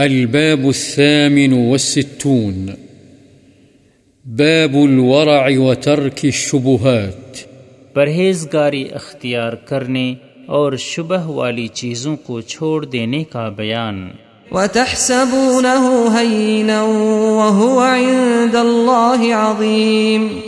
الباب الثامن والستون. باب الورع وترك الشبهات. پرہیزگاری اختیار کرنے اور شبہ والی چیزوں کو چھوڑ دینے کا بیان۔ وتحسبونه هينا وهو عند الله عظيم۔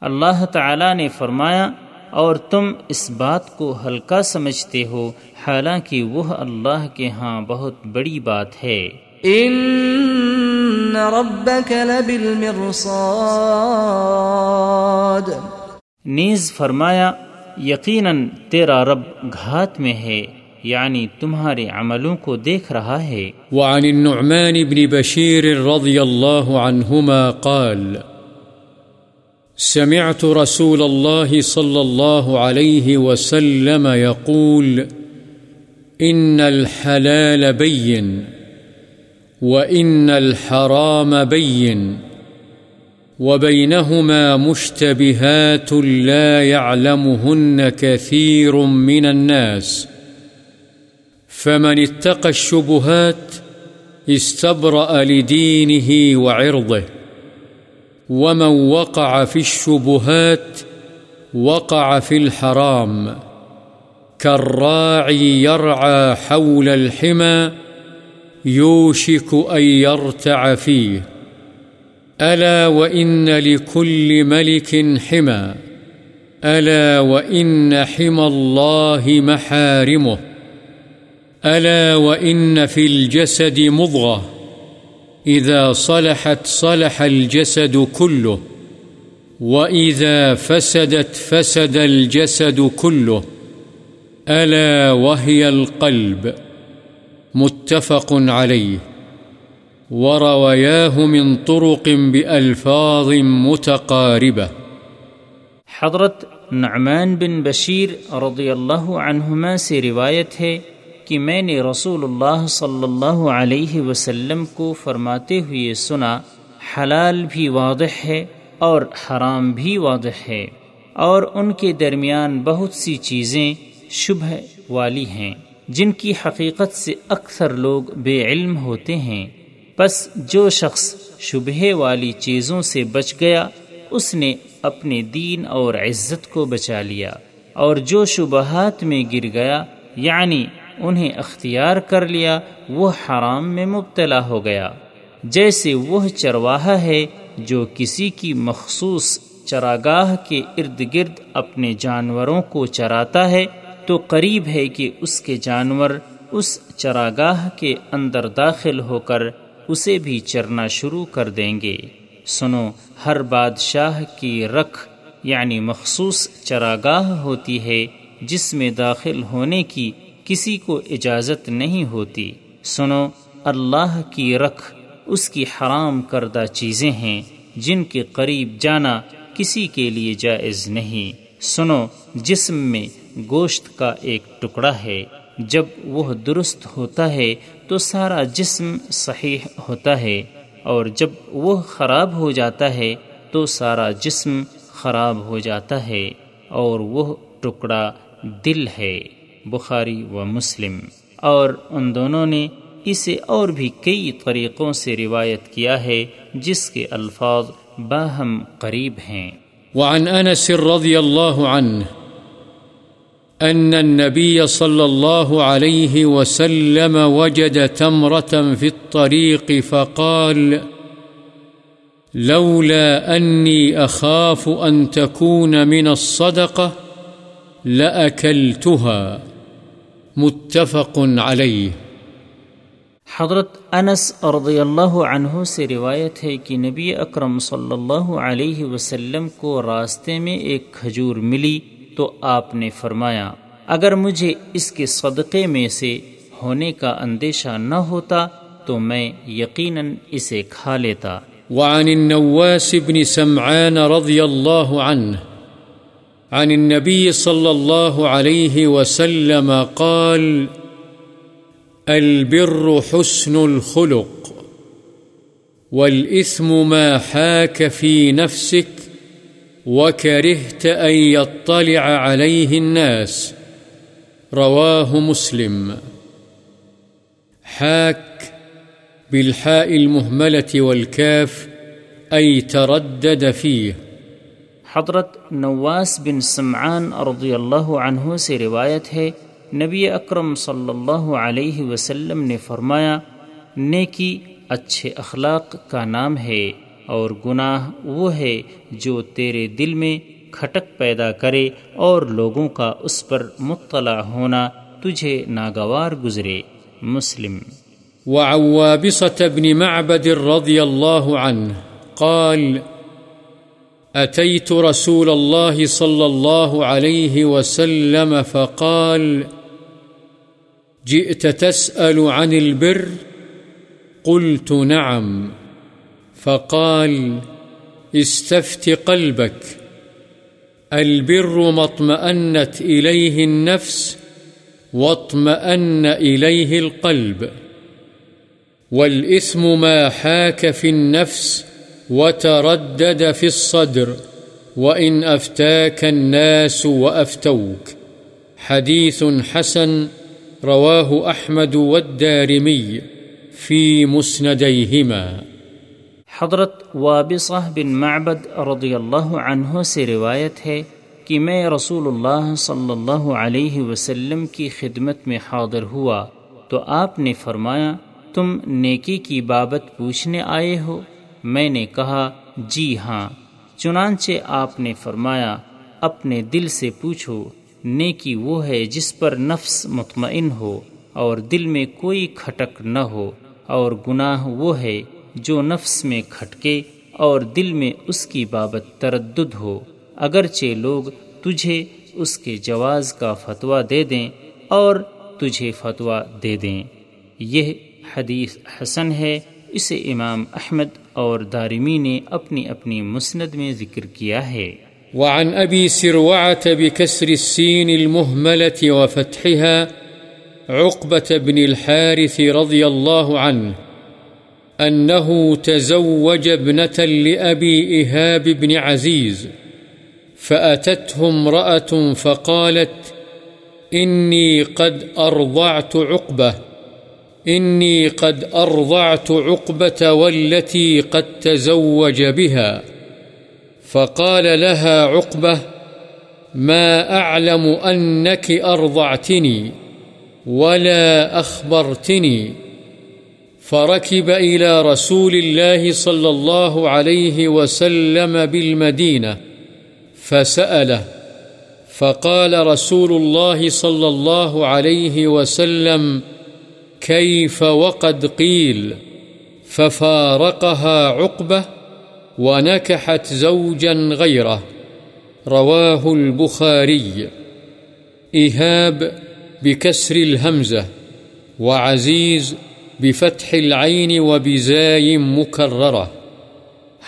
اللہ تعالی نے فرمایا اور تم اس بات کو ہلکا سمجھتے ہو حالانکہ وہ اللہ کے ہاں بہت بڑی بات ہے۔ ان ربك لبالمرصاد۔ نیز فرمایا یقیناً تیرا رب گھات میں ہے یعنی تمہارے عملوں کو دیکھ رہا ہے۔ وعن النعمان بن بشير رضي الله عنهما قال سمعت رسول الله صلى الله عليه وسلم يقول، إن الحلال بين، وإن الحرام بين، وبينهما مشتبهات لا يعلمهن كثير من الناس، فمن اتقى الشبهات استبرأ لدينه وعرضه. ومن وقع في الشبهات وقع في الحرام كالراعي يرعى حول الحمى يوشك أن يرتع فيه ألا وإن لكل ملك حمى ألا وإن حمى الله محارمه ألا وإن في الجسد مضغة إذا صلحت صلح الجسد كله، وإذا فسدت فسد الجسد كله، ألا وهي القلب؟ متفق عليه. ورواياه من طرق بألفاظ متقاربة. حضرت نعمان بن بشیر رضی اللہ عنہما سے روایت ہے کہ میں نے رسول اللہ صلی اللہ علیہ وسلم کو فرماتے ہوئے سنا، حلال بھی واضح ہے اور حرام بھی واضح ہے، اور ان کے درمیان بہت سی چیزیں شبہ والی ہیں، جن کی حقیقت سے اکثر لوگ بے علم ہوتے ہیں۔ بس جو شخص شبہ والی چیزوں سے بچ گیا، اس نے اپنے دین اور عزت کو بچا لیا، اور جو شبہات میں گر گیا یعنی انہیں اختیار کر لیا، وہ حرام میں مبتلا ہو گیا۔ جیسے وہ چرواہا ہے، جو کسی کی مخصوص چراگاہ کے ارد گرد اپنے جانوروں کو چراتا ہے، تو قریب ہے کہ اس کے جانور اس چراگاہ کے اندر داخل ہو کر اسے بھی چرنا شروع کر دیں گے۔ سنو، ہر بادشاہ کی رکھ یعنی مخصوص چراگاہ ہوتی ہے، جس میں داخل ہونے کی کسی کو اجازت نہیں ہوتی۔ سنو، اللہ کی رکھ، اس کی حرام کردہ چیزیں ہیں جن کے قریب جانا کسی کے لیے جائز نہیں۔ سنو، جسم میں گوشت کا ایک ٹکڑا ہے۔ جب وہ درست ہوتا ہے تو سارا جسم صحیح ہوتا ہے، اور جب وہ خراب ہو جاتا ہے تو سارا جسم خراب ہو جاتا ہے، اور وہ ٹکڑا دل ہے۔ بخاری و مسلم۔ اور ان دونوں نے اسے اور بھی کئی طریقوں سے روایت کیا ہے، جس کے الفاظ باہم قریب ہیں۔ وعن أنس رضي الله عنه أن النبي صلى الله عليه وسلم وجد تمرة في الطريق فقال، لولا أني أخاف أن تكون من الصدقة لأكلتها متفق عليه حضرت انس رضی اللہ عنہ سے روایت ہے کہ نبی اکرم صلی اللہ علیہ وسلم کو راستے میں ایک کھجور ملی تو آپ نے فرمایا اگر مجھے اس کے صدقے میں سے ہونے کا اندیشہ نہ ہوتا تو میں یقیناً اسے کھا لیتا۔ وعن النواس بن سمعان رضی اللہ عنہ۔ عن النبي صلى الله عليه وسلم قال، البر حسن الخلق، والإثم ما حاك في نفسك، وكرهت أن يطلع عليه الناس. رواه مسلم. حاك بالحاء المهملة والكاف، أي تردد فيه. حضرت نواس بن سمعان رضی اللہ عنہ سے روایت ہے، نبی اکرم صلی اللہ علیہ وسلم نے فرمایا، نیکی اچھے اخلاق کا نام ہے اور گناہ وہ ہے جو تیرے دل میں کھٹک پیدا کرے اور لوگوں کا اس پر مطلع ہونا تجھے ناگوار گزرے۔ مسلم۔ وعن وابصة بن معبد رضي الله عنه قال أتيت رسول الله صلى الله عليه وسلم فقال، جئت تسأل عن البر؟ قلت نعم. فقال، استفت قلبك. البر ما اطمأنت إليه النفس واطمأن إليه القلب. والإثم ما حاك في النفس وتردد في الصدر وإن أفتاك الناس وأفتوك. حديث حسن رواه أحمد والدارمي في مسنديهما. حضرت وابصہ بن معبد رضی اللہ عنہ سے روایت ہے کہ میں رسول اللہ صلی اللہ علیہ وسلم کی خدمت میں حاضر ہوا تو آپ نے فرمایا، تم نیکی کی بابت پوچھنے آئے ہو؟ میں نے کہا جی ہاں۔ چنانچہ آپ نے فرمایا، اپنے دل سے پوچھو، نیکی وہ ہے جس پر نفس مطمئن ہو اور دل میں کوئی کھٹک نہ ہو، اور گناہ وہ ہے جو نفس میں کھٹکے اور دل میں اس کی بابت تردد ہو۔ اگرچہ لوگ تجھے اس کے جواز کا فتویٰ دے دیں اور تجھے فتویٰ دے دیں۔ یہ حدیث حسن ہے، اسے امام احمد اور دارمی نے اپنی اپنی مسند میں ذکر کیا ہے۔ وعن أبي سروعة بكسر السين المهملة وفتحها عقبة بن الحارث رضي الله عنه أنه تزوج ابنة لأبي إهاب بن عزيز فأتته امرأة فقالت إني قد أرضعت عقبة۔ إني قد أرضعت عقبة والتي قد تزوج بها. فقال لها عقبة، ما أعلم أنك أرضعتني ولا أخبرتني. فركب إلى رسول الله صلى الله عليه وسلم بالمدينة فسأله. فقال رسول الله صلى الله عليه وسلم كيف وقد قيل ففارقها عقبة ونكحت زوجا غيره. رواه البخاري. إهاب بكسر الهمزة وعزيز بفتح العين وبزاي مكررة.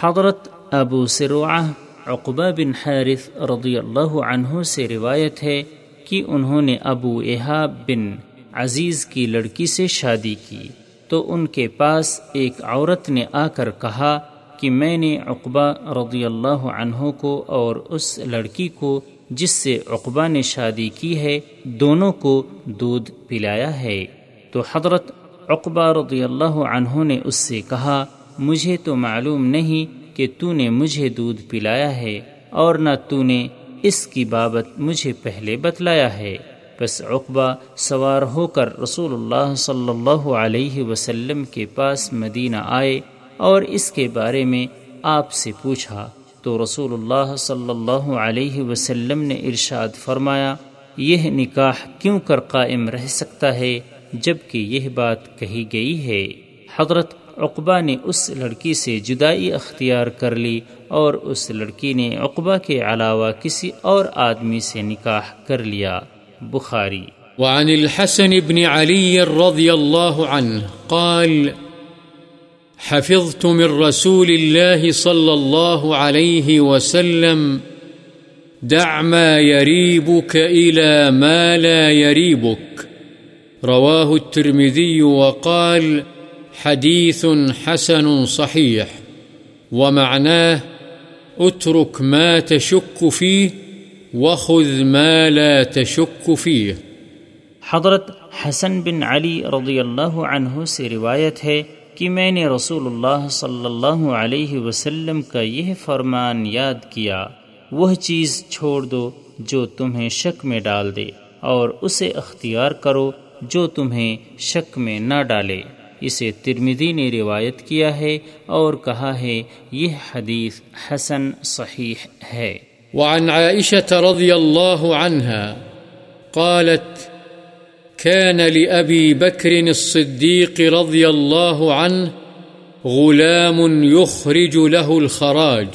حضرت ابو سروعہ عقبہ بن حارث رضی اللہ عنہ سے روایت ہے کہ انہوں نے ابو احاب بن عزیز کی لڑکی سے شادی کی، تو ان کے پاس ایک عورت نے آ کر کہا کہ میں نے عقبہ رضی اللہ عنہ کو اور اس لڑکی کو، جس سے عقبہ نے شادی کی ہے، دونوں کو دودھ پلایا ہے۔ تو حضرت عقبہ رضی اللہ عنہ نے اس سے کہا، مجھے تو معلوم نہیں کہ تو نے مجھے دودھ پلایا ہے اور نہ تو نے اس کی بابت مجھے پہلے بتلایا ہے۔ بس عقبہ سوار ہو کر رسول اللہ صلی اللہ علیہ وسلم کے پاس مدینہ آئے اور اس کے بارے میں آپ سے پوچھا تو رسول اللہ صلی اللہ علیہ وسلم نے ارشاد فرمایا، یہ نکاح کیوں کر قائم رہ سکتا ہے جبکہ یہ بات کہی گئی ہے؟ حضرت عقبہ نے اس لڑکی سے جدائی اختیار کر لی اور اس لڑکی نے عقبہ کے علاوہ کسی اور آدمی سے نکاح کر لیا۔ بخاری۔ وعن الحسن بن علي رضي الله عنه قال، حفظت من رسول الله صلى الله عليه وسلم، دع ما يريبك إلى ما لا يريبك رواه الترمذي وقال حديث حسن صحيح ومعناه اترك ما تشك فيه وخذ ما لا تشك فيه۔ حضرت حسن بن علی رضی اللہ عنہ سے روایت ہے کہ میں نے رسول اللہ صلی اللہ علیہ وسلم کا یہ فرمان یاد کیا۔ وہ چیز چھوڑ دو جو تمہیں شک میں ڈال دے اور اسے اختیار کرو جو تمہیں شک میں نہ ڈالے۔ اسے ترمدی نے روایت کیا ہے اور کہا ہے یہ حدیث حسن صحیح ہے۔ وعن عائشة رضي الله عنها قالت كان لأبي بكر الصديق رضي الله عنه غلام يخرج له الخراج،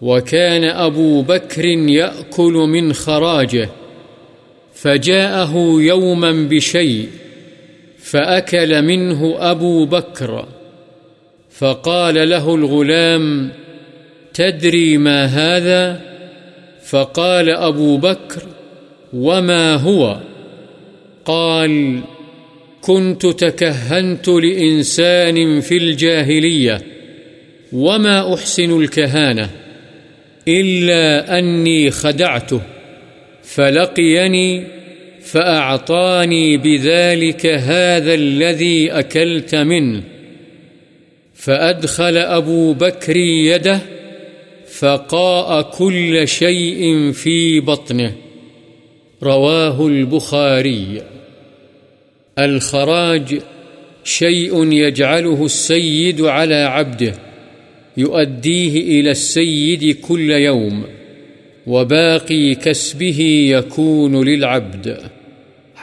وكان أبو بكر يأكل من خراجه، فجاءه يوما بشيء فأكل منه أبو بكر، فقال له الغلام تدري ما هذا؟ فقال أبو بكر، وما هو؟ قال، كنت تكهنت لإنسان في الجاهلية، وما أحسن الكهانة، إلا أني خدعته، فلقيني، فأعطاني بذلك هذا الذي أكلت منه، فأدخل أبو بكر يده فقاء كل شيء في بطنه. رواه البخاري. الخراج شيء يجعله السيد على عبده، يؤديه إلى السيد كل يوم، وباقي كسبه يكون للعبد.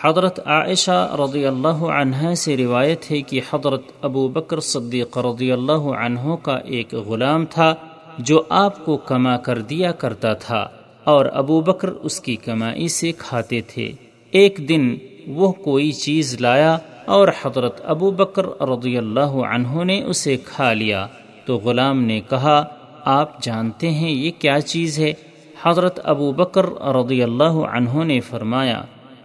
حضرت عائشہ رضی اللہ عنہ سے روایت ہے کہ حضرت ابو بکر صدیق رضی اللہ عنہ کا ایک غلام تھا۔ جو آپ کو کما کر دیا کرتا تھا، اور ابو بکر اس کی کمائی سے کھاتے تھے۔ ایک دن وہ کوئی چیز لایا اور حضرت ابو بکر رضی اللہ عنہ نے اسے کھا لیا۔ تو غلام نے کہا، آپ جانتے ہیں یہ کیا چیز ہے؟ حضرت ابو بکر رضی اللہ عنہ نے فرمایا،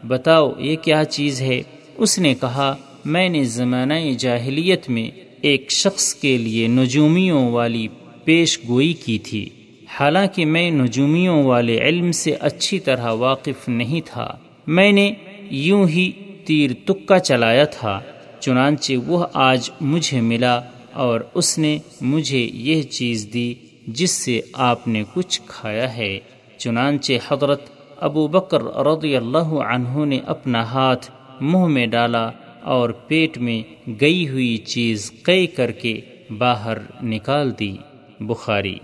بتاؤ یہ کیا چیز ہے؟ اس نے کہا، میں نے زمانہ جاہلیت میں ایک شخص کے لیے نجومیوں والی پیش گوئی کی تھی۔ حالانکہ میں نجومیوں والے علم سے اچھی طرح واقف نہیں تھا۔ میں نے یوں ہی تیر تکا چلایا تھا، چنانچہ وہ آج مجھے ملا اور اس نے مجھے یہ چیز دی جس سے آپ نے کچھ کھایا ہے۔ چنانچہ حضرت ابو بکر رضی اللہ عنہ نے اپنا ہاتھ منہ میں ڈالا اور پیٹ میں گئی ہوئی چیز قے کر کے باہر نکال دی۔ بخاری۔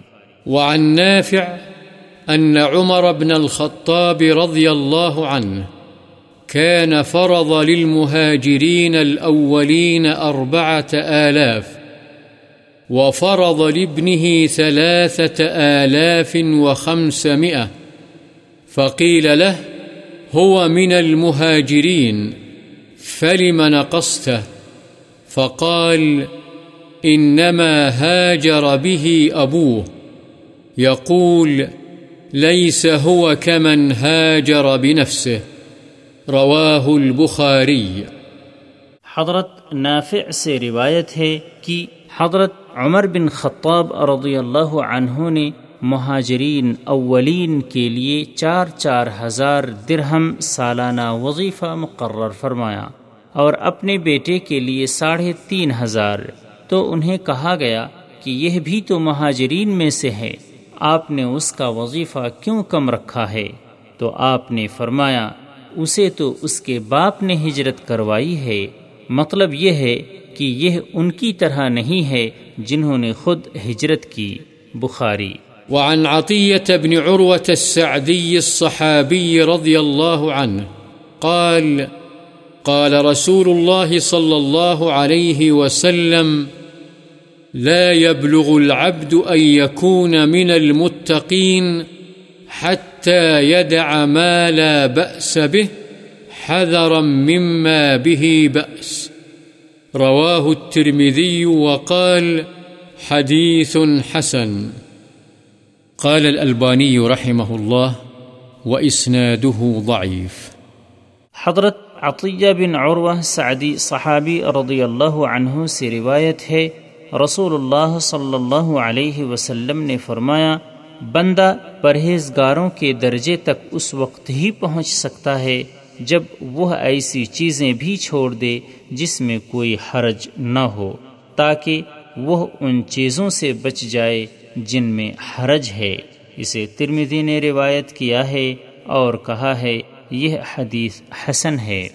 وعن نافع أن عمر بن الخطاب رضي الله عنه كان فرض للمهاجرين الأولين أربعة آلاف وفرض لابنه ثلاثة آلاف وخمسمائة فقيل له هو من المهاجرين، فلم نقصته؟ فقال فقال إنما هاجر به أبوه. يقول، ليس هو كمن هاجر بنفسه. رواه البخاري. حضرت نافع سے روایت ہے کہ حضرت عمر بن خطاب رضی اللہ عنہ نے مہاجرین اولین کے لیے چار چار ہزار درہم سالانہ وظیفہ مقرر فرمایا اور اپنے بیٹے کے لیے ساڑھے تین ہزار۔ تو انہیں کہا گیا کہ یہ بھی تو مہاجرین میں سے ہے آپ نے اس کا وظیفہ کیوں کم رکھا ہے؟ تو آپ نے فرمایا، اسے تو اس کے باپ نے ہجرت کروائی ہے۔ مطلب یہ ہے کہ یہ ان کی طرح نہیں ہے جنہوں نے خود ہجرت کی۔ بخاری۔ وعن عطية بن عروة السعدي الصحابي رضي الله عنه قال قال رسول الله صلى الله عليه وسلم لا يبلغ العبد أن يكون من المتقين حتى يدع ما لا بأس به حذرا مما به بأس. رواه الترمذي وقال حديث حسن. قال الألباني رحمه الله وإسناده ضعيف. حضرت عطیہ بن عروہ سعدی صحابی رضی اللہ عنہ سے روایت ہے رسول اللہ صلی اللہ علیہ وسلم نے فرمایا، بندہ پرہیزگاروں کے درجے تک اس وقت ہی پہنچ سکتا ہے جب وہ ایسی چیزیں بھی چھوڑ دے جس میں کوئی حرج نہ ہو، تاکہ وہ ان چیزوں سے بچ جائے جن میں حرج ہے۔ اسے ترمدی نے روایت کیا ہے اور کہا ہے، یہ حدیث حسن ہے۔